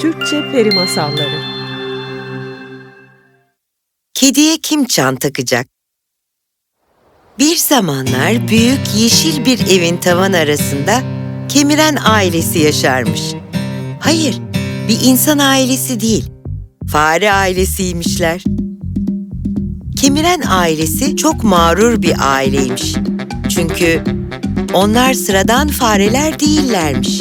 Türkçe Peri Masalları Kediye kim çan takacak? Bir zamanlar büyük yeşil bir evin tavan arasında kemiren ailesi yaşarmış. Hayır, bir insan ailesi değil, fare ailesiymişler. Kemiren ailesi çok mağrur bir aileymiş. Çünkü onlar sıradan fareler değillermiş.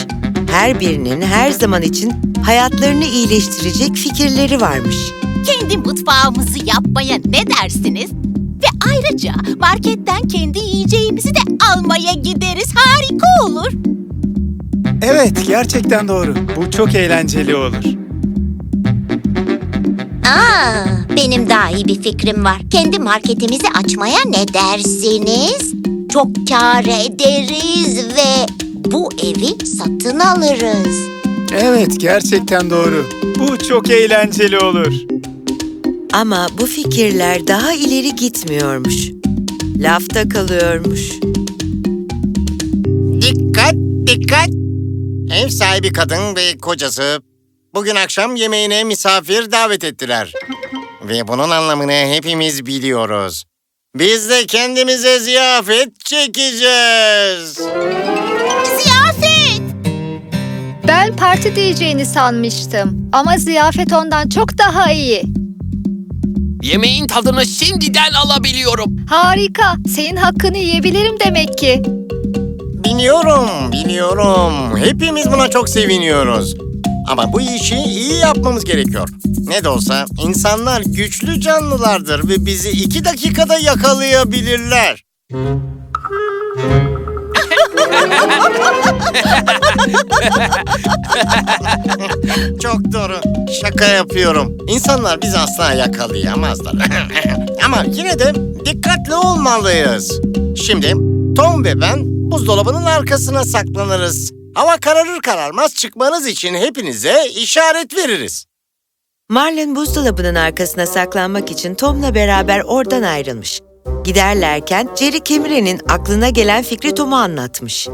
Her birinin her zaman için hayatlarını iyileştirecek fikirleri varmış. kendi mutfağımızı yapmaya ne dersiniz? Ve ayrıca marketten kendi yiyeceğimizi de almaya gideriz. Harika olur. Evet, gerçekten doğru. Bu çok eğlenceli olur. Aa, benim daha iyi bir fikrim var. Kendi marketimizi açmaya ne dersiniz? Çok kâr ederiz ve bu evi satın alırız. Evet, gerçekten doğru. Bu çok eğlenceli olur. Ama bu fikirler daha ileri gitmiyormuş. Lafta kalıyormuş. Dikkat, dikkat! Ev sahibi kadın ve kocası bugün akşam yemeğine misafir davet ettiler. Ve bunun anlamını hepimiz biliyoruz. Biz de kendimize ziyafet çekeceğiz. Parti diyeceğini sanmıştım. Ama ziyafet ondan çok daha iyi. Yemeğin tadını şimdiden alabiliyorum. Harika. Senin hakkını yiyebilirim demek ki. Biliyorum, biliyorum. Hepimiz buna çok seviniyoruz. Ama bu işi iyi yapmamız gerekiyor. Ne de olsa insanlar güçlü canlılardır ve bizi iki dakikada yakalayabilirler. Çok doğru. Şaka yapıyorum. İnsanlar bizi asla yakalayamazlar. Ama yine de dikkatli olmalıyız. Şimdi Tom ve ben buzdolabının arkasına saklanırız. Hava kararır kararmaz çıkmanız için hepinize işaret veririz. Marlin buzdolabının arkasına saklanmak için Tom'la beraber oradan ayrılmış. Giderlerken Jerry Kemiren'in aklına gelen fikri Tom'a anlatmış.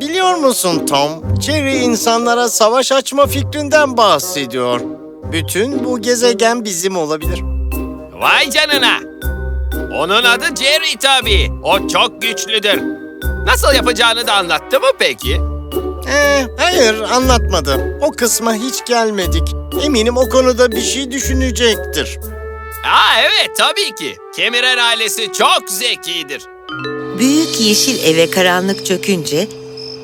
Biliyor musun Tom? Jerry insanlara savaş açma fikrinden bahsediyor. Bütün bu gezegen bizim olabilir. Vay canına. Onun adı Jerry tabii. O çok güçlüdür. Nasıl yapacağını da anlattı mı peki? Ee, hayır anlatmadı. O kısma hiç gelmedik. Eminim o konuda bir şey düşünecektir. Aa evet tabii ki. Kemiren ailesi çok zekidir. Büyük yeşil eve karanlık çökünce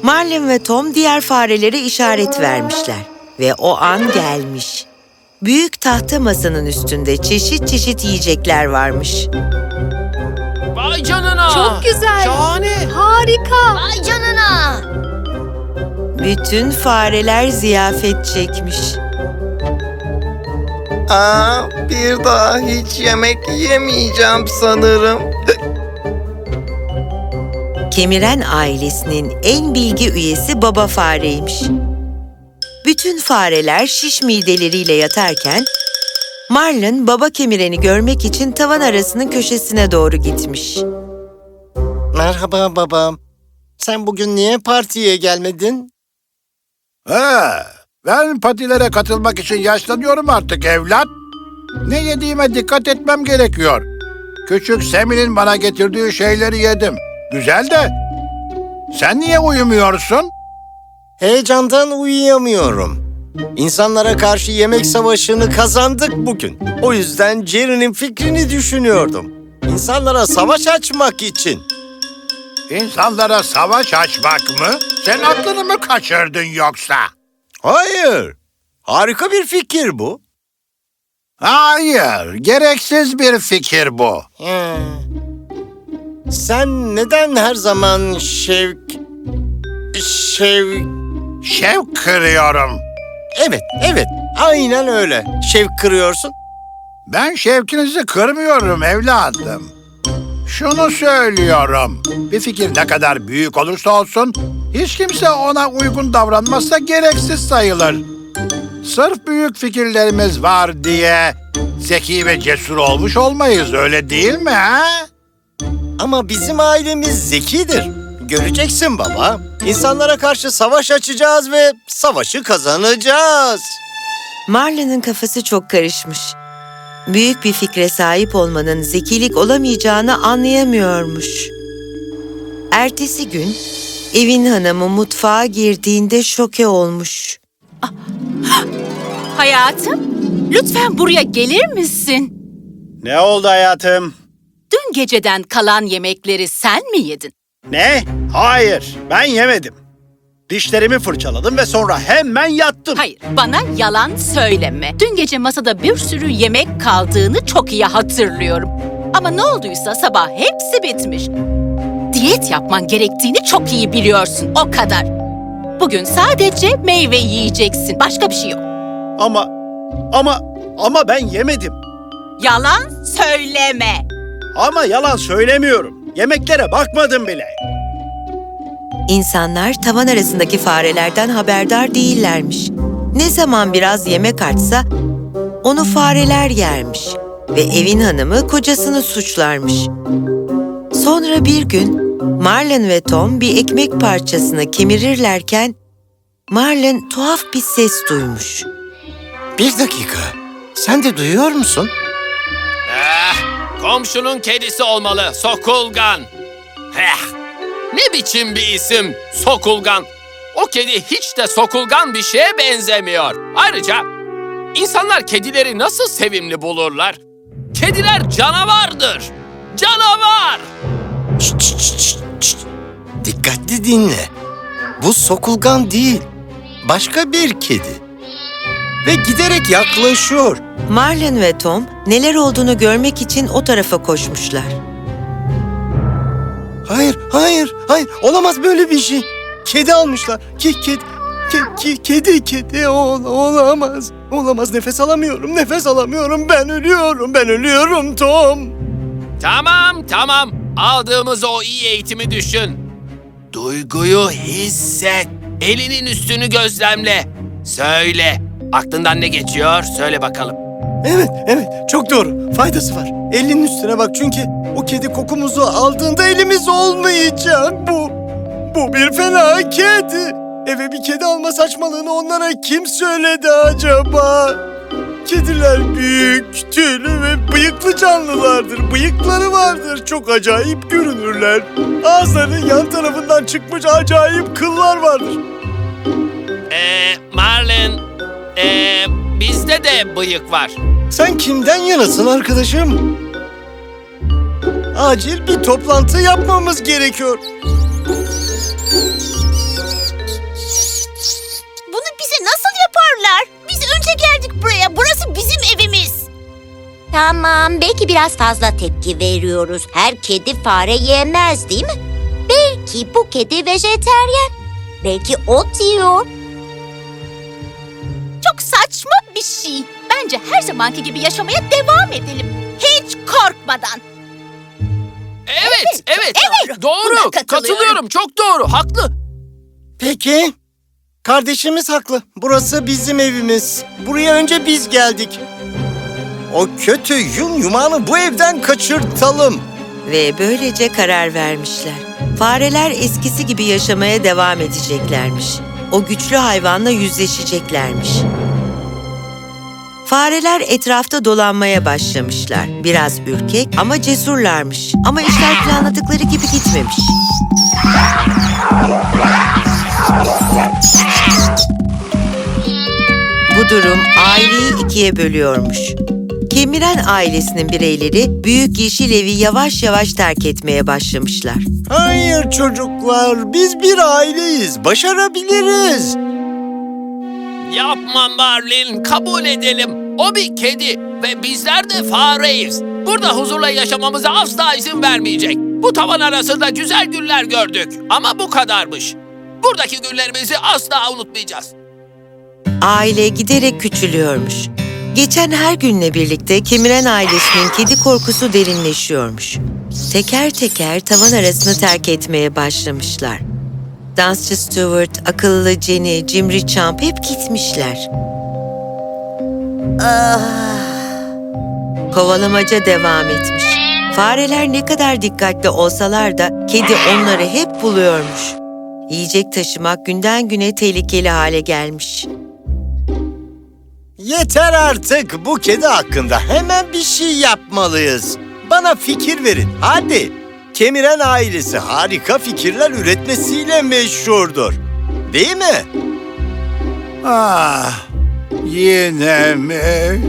Marlin ve Tom diğer farelere işaret vermişler. Ve o an gelmiş. Büyük tahta masanın üstünde çeşit çeşit yiyecekler varmış. Vay canına. Çok güzel. Şahane. Harika. Vay canına. Bütün fareler ziyafet çekmiş. Aa, bir daha hiç yemek yemeyeceğim sanırım. Kemiren ailesinin en bilgi üyesi baba fareymiş. Bütün fareler şiş mideleriyle yatarken Marlin baba kemireni görmek için tavan arasının köşesine doğru gitmiş. Merhaba babam. Sen bugün niye partiye gelmedin? He, ben patilere katılmak için yaşlanıyorum artık evlat. Ne yediğime dikkat etmem gerekiyor. Küçük Semi'nin bana getirdiği şeyleri yedim. Güzel de. Sen niye uyumuyorsun? Heyecandan uyuyamıyorum. İnsanlara karşı yemek savaşını kazandık bugün. O yüzden Jerry'nin fikrini düşünüyordum. İnsanlara savaş açmak için. İnsanlara savaş açmak mı? Sen aklını mı kaçırdın yoksa? Hayır. Harika bir fikir bu. Hayır, gereksiz bir fikir bu. He. Sen neden her zaman şevk... Şev... Şevk kırıyorum. Evet, evet. Aynen öyle. Şevk kırıyorsun. Ben şevkinizi kırmıyorum evladım. Şunu söylüyorum. Bir fikir ne kadar büyük olursa olsun, hiç kimse ona uygun davranmazsa gereksiz sayılır. Sırf büyük fikirlerimiz var diye zeki ve cesur olmuş olmayız öyle değil mi ha? Ama bizim ailemiz zekidir. Göreceksin baba. İnsanlara karşı savaş açacağız ve savaşı kazanacağız. Marlin'in kafası çok karışmış. Büyük bir fikre sahip olmanın zekilik olamayacağını anlayamıyormuş. Ertesi gün evin hanımı mutfağa girdiğinde şoke olmuş. Hayatım, lütfen buraya gelir misin? Ne oldu hayatım? Dün geceden kalan yemekleri sen mi yedin? Ne? Hayır, ben yemedim. Dişlerimi fırçaladım ve sonra hemen yattım. Hayır, bana yalan söyleme. Dün gece masada bir sürü yemek kaldığını çok iyi hatırlıyorum. Ama ne olduysa sabah hepsi bitmiş. Diyet yapman gerektiğini çok iyi biliyorsun, o kadar. Bugün sadece meyve yiyeceksin, başka bir şey yok. Ama, ama, ama ben yemedim. Yalan söyleme. Ama yalan söylemiyorum. Yemeklere bakmadım bile. İnsanlar tavan arasındaki farelerden haberdar değillermiş. Ne zaman biraz yemek artsa onu fareler yermiş ve evin hanımı kocasını suçlarmış. Sonra bir gün Marlin ve Tom bir ekmek parçasını kemirirlerken Marlin tuhaf bir ses duymuş. Bir dakika. Sen de duyuyor musun? Eh, komşunun kedisi olmalı, Sokulgan. Heh, ne biçim bir isim, Sokulgan. O kedi hiç de Sokulgan bir şeye benzemiyor. Ayrıca insanlar kedileri nasıl sevimli bulurlar? Kediler canavardır. Canavar! Şşt, şşt, şşt, şşt. Dikkatli dinle. Bu sokulgan değil. Başka bir kedi. Ve giderek yaklaşıyor. Marlin ve Tom neler olduğunu görmek için o tarafa koşmuşlar. Hayır, hayır, hayır. Olamaz böyle bir şey. Kedi almışlar. Ke, kedi, ke, ke- kedi, kedi. Ol, olamaz. Olamaz. Nefes alamıyorum, nefes alamıyorum. Ben ölüyorum, ben ölüyorum Tom. Tamam, tamam. Aldığımız o iyi eğitimi düşün. Duyguyu hisset. Elinin üstünü gözlemle. Söyle. Aklından ne geçiyor? Söyle bakalım. Evet, evet. Çok doğru. Faydası var. Elinin üstüne bak çünkü o kedi kokumuzu aldığında elimiz olmayacak. Bu, bu bir felaket. Eve bir kedi alma saçmalığını onlara kim söyledi acaba? Kediler büyük, tüylü ve bıyıklı canlılardır. Bıyıkları vardır. Çok acayip görünürler. Ağızlarının yan tarafından çıkmış acayip kıllar vardır. Ee, Marlin, ee, bizde de bıyık var. Sen kimden yanasın arkadaşım? Acil bir toplantı yapmamız gerekiyor. Bunu bize nasıl yaparlar? Biz önce geldik buraya. Tamam, belki biraz fazla tepki veriyoruz. Her kedi fare yemez değil mi? Belki bu kedi vejeteryen. Belki ot yiyor. Çok saçma bir şey. Bence her zamanki gibi yaşamaya devam edelim. Hiç korkmadan. Evet, evet. evet. Doğru. Katılıyorum. Katılıyorum. Çok doğru. Haklı. Peki. Kardeşimiz haklı. Burası bizim evimiz. Buraya önce biz geldik. O kötü yum yumağını bu evden kaçırtalım. Ve böylece karar vermişler. Fareler eskisi gibi yaşamaya devam edeceklermiş. O güçlü hayvanla yüzleşeceklermiş. Fareler etrafta dolanmaya başlamışlar. Biraz ürkek ama cesurlarmış. Ama işler planladıkları gibi gitmemiş. Bu durum aileyi ikiye bölüyormuş. Kemiren ailesinin bireyleri büyük yeşil evi yavaş yavaş terk etmeye başlamışlar. Hayır çocuklar, biz bir aileyiz. Başarabiliriz. Yapma Marlin. Kabul edelim. O bir kedi ve bizler de fareyiz. Burada huzurla yaşamamıza asla izin vermeyecek. Bu tavan arasında güzel günler gördük ama bu kadarmış. Buradaki günlerimizi asla unutmayacağız. Aile giderek küçülüyormuş. Geçen her günle birlikte Kemiren ailesinin kedi korkusu derinleşiyormuş. Teker teker tavan arasını terk etmeye başlamışlar. Dansçı Stewart, akıllı Jenny, cimri Champ hep gitmişler. Kovalamaca devam etmiş. Fareler ne kadar dikkatli olsalar da kedi onları hep buluyormuş. Yiyecek taşımak günden güne tehlikeli hale gelmiş. Yeter artık bu kedi hakkında hemen bir şey yapmalıyız. Bana fikir verin hadi. Kemiren ailesi harika fikirler üretmesiyle meşhurdur. Değil mi? Ah, yine mi?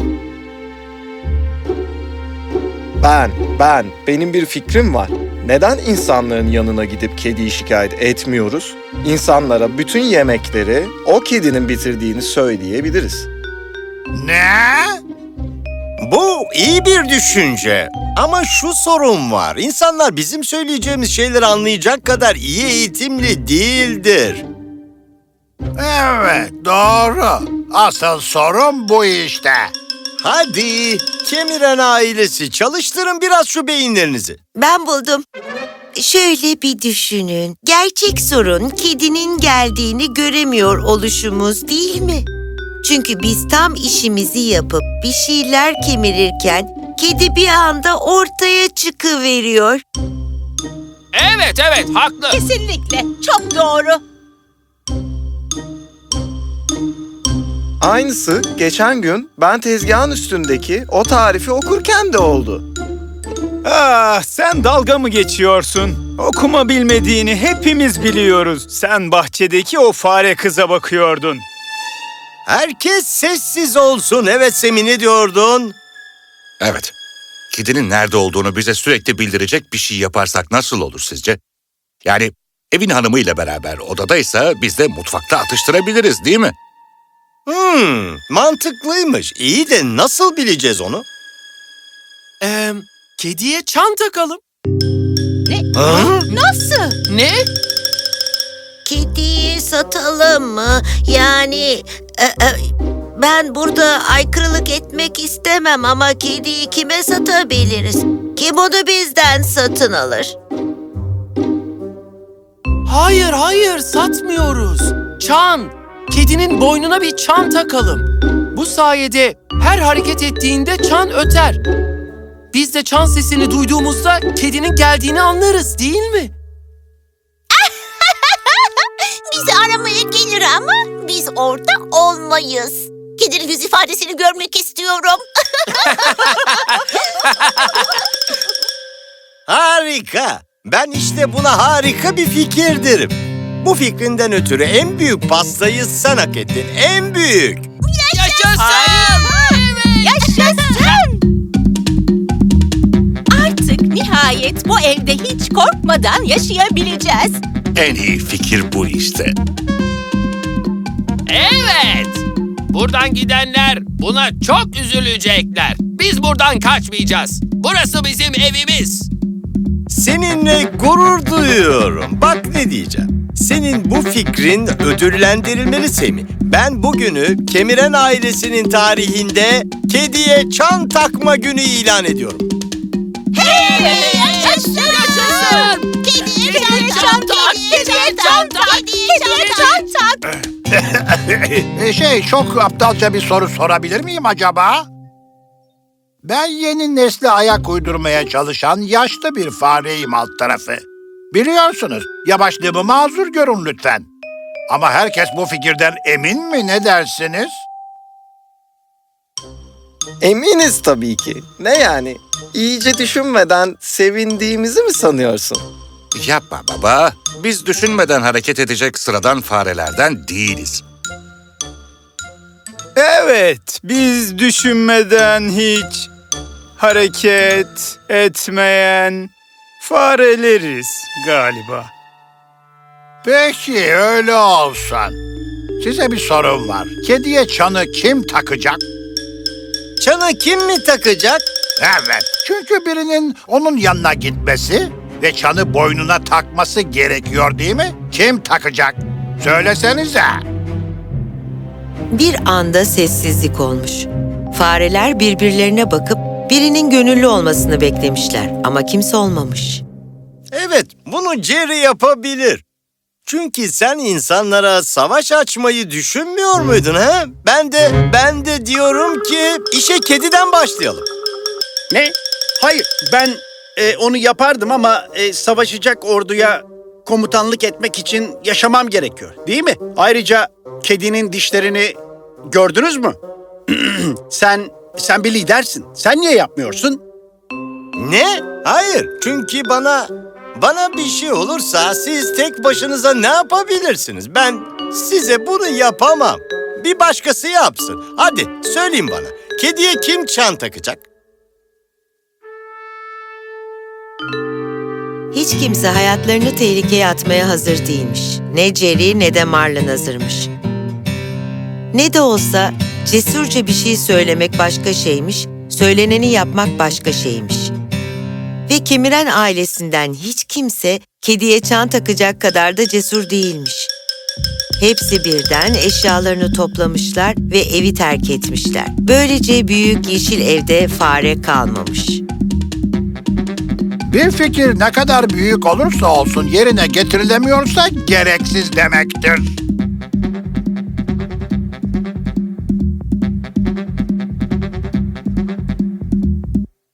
Ben, ben, benim bir fikrim var. Neden insanların yanına gidip kediyi şikayet etmiyoruz? İnsanlara bütün yemekleri o kedinin bitirdiğini söyleyebiliriz. Ne? Bu iyi bir düşünce. Ama şu sorun var. İnsanlar bizim söyleyeceğimiz şeyleri anlayacak kadar iyi eğitimli değildir. Evet, doğru. Asıl sorun bu işte. Hadi kemiren ailesi çalıştırın biraz şu beyinlerinizi. Ben buldum. Şöyle bir düşünün. Gerçek sorun kedinin geldiğini göremiyor oluşumuz değil mi? Çünkü biz tam işimizi yapıp bir şeyler kemirirken kedi bir anda ortaya çıkıveriyor. Evet evet haklı. Kesinlikle. Çok doğru. Aynısı geçen gün ben tezgahın üstündeki o tarifi okurken de oldu. Ah, sen dalga mı geçiyorsun? Okuma bilmediğini hepimiz biliyoruz. Sen bahçedeki o fare kıza bakıyordun. Herkes sessiz olsun. Evet Semi ne diyordun? Evet. Kedinin nerede olduğunu bize sürekli bildirecek bir şey yaparsak nasıl olur sizce? Yani evin hanımıyla beraber odadaysa biz de mutfakta atıştırabiliriz değil mi? Hmm, mantıklıymış. İyi de nasıl bileceğiz onu? Ee, kediye çan takalım. Ha? Nasıl? Ne? Kediyi satalım mı? Yani e, e, ben burada aykırılık etmek istemem ama kediyi kime satabiliriz? Kim onu bizden satın alır? Hayır hayır satmıyoruz. Çan. Kedinin boynuna bir çan takalım. Bu sayede her hareket ettiğinde çan öter. Biz de çan sesini duyduğumuzda kedinin geldiğini anlarız değil mi? Bizi aramaya gelir ama biz orada olmayız. Kedinin yüz ifadesini görmek istiyorum. Harika. Ben işte buna harika bir fikir derim. Bu fikrinden ötürü en büyük pastayı sen hak ettin. En büyük. Yaşasın! Yaşasın! Artık nihayet bu evde hiç korkmadan yaşayabileceğiz. En iyi fikir bu işte. Evet. Buradan gidenler buna çok üzülecekler. Biz buradan kaçmayacağız. Burası bizim evimiz. Seninle gurur duyuyorum. Bak ne diyeceğim. Senin bu fikrin ödüllendirilmeli Semi. Ben bugünü Kemiren ailesinin tarihinde kediye çan takma günü ilan ediyorum. Yaşasın! Yaşasın! Kediye Kediye çan tak! Kediye çan tak! Kediye çan tak! E, şey, çok aptalca bir soru sorabilir miyim acaba? Ben yeni nesle ayak uydurmaya çalışan yaşlı bir fareyim alt tarafı. Biliyorsunuz, yavaşlığımı mazur görün lütfen. Ama herkes bu fikirden emin mi ne dersiniz? Eminiz tabii ki. Ne yani? İyice düşünmeden sevindiğimizi mi sanıyorsun? Yapma baba. Biz düşünmeden hareket edecek sıradan farelerden değiliz. Evet, biz düşünmeden hiç hareket etmeyen fareleriz galiba. Peki öyle olsun. Size bir sorum var. Kediye çanı kim takacak? Çanı kim mi takacak? Evet, çünkü birinin onun yanına gitmesi ve çanı boynuna takması gerekiyor değil mi? Kim takacak? Söylesenize. Bir anda sessizlik olmuş. Fareler birbirlerine bakıp birinin gönüllü olmasını beklemişler ama kimse olmamış. Evet, bunu Jerry yapabilir. Çünkü sen insanlara savaş açmayı düşünmüyor muydun ha? Ben de ben de diyorum ki işe kediden başlayalım. Ne? Hayır, ben e, onu yapardım ama e, savaşacak orduya komutanlık etmek için yaşamam gerekiyor. Değil mi? Ayrıca kedinin dişlerini gördünüz mü? sen sen bir lidersin. Sen niye yapmıyorsun? Ne? Hayır. Çünkü bana bana bir şey olursa siz tek başınıza ne yapabilirsiniz? Ben size bunu yapamam. Bir başkası yapsın. Hadi söyleyin bana. Kediye kim çan takacak? Hiç kimse hayatlarını tehlikeye atmaya hazır değilmiş. Ne Jerry ne de Marlin hazırmış. Ne de olsa cesurca bir şey söylemek başka şeymiş, söyleneni yapmak başka şeymiş. Ve kemiren ailesinden hiç kimse kediye çan takacak kadar da cesur değilmiş. Hepsi birden eşyalarını toplamışlar ve evi terk etmişler. Böylece büyük yeşil evde fare kalmamış. Bir fikir ne kadar büyük olursa olsun yerine getirilemiyorsa gereksiz demektir.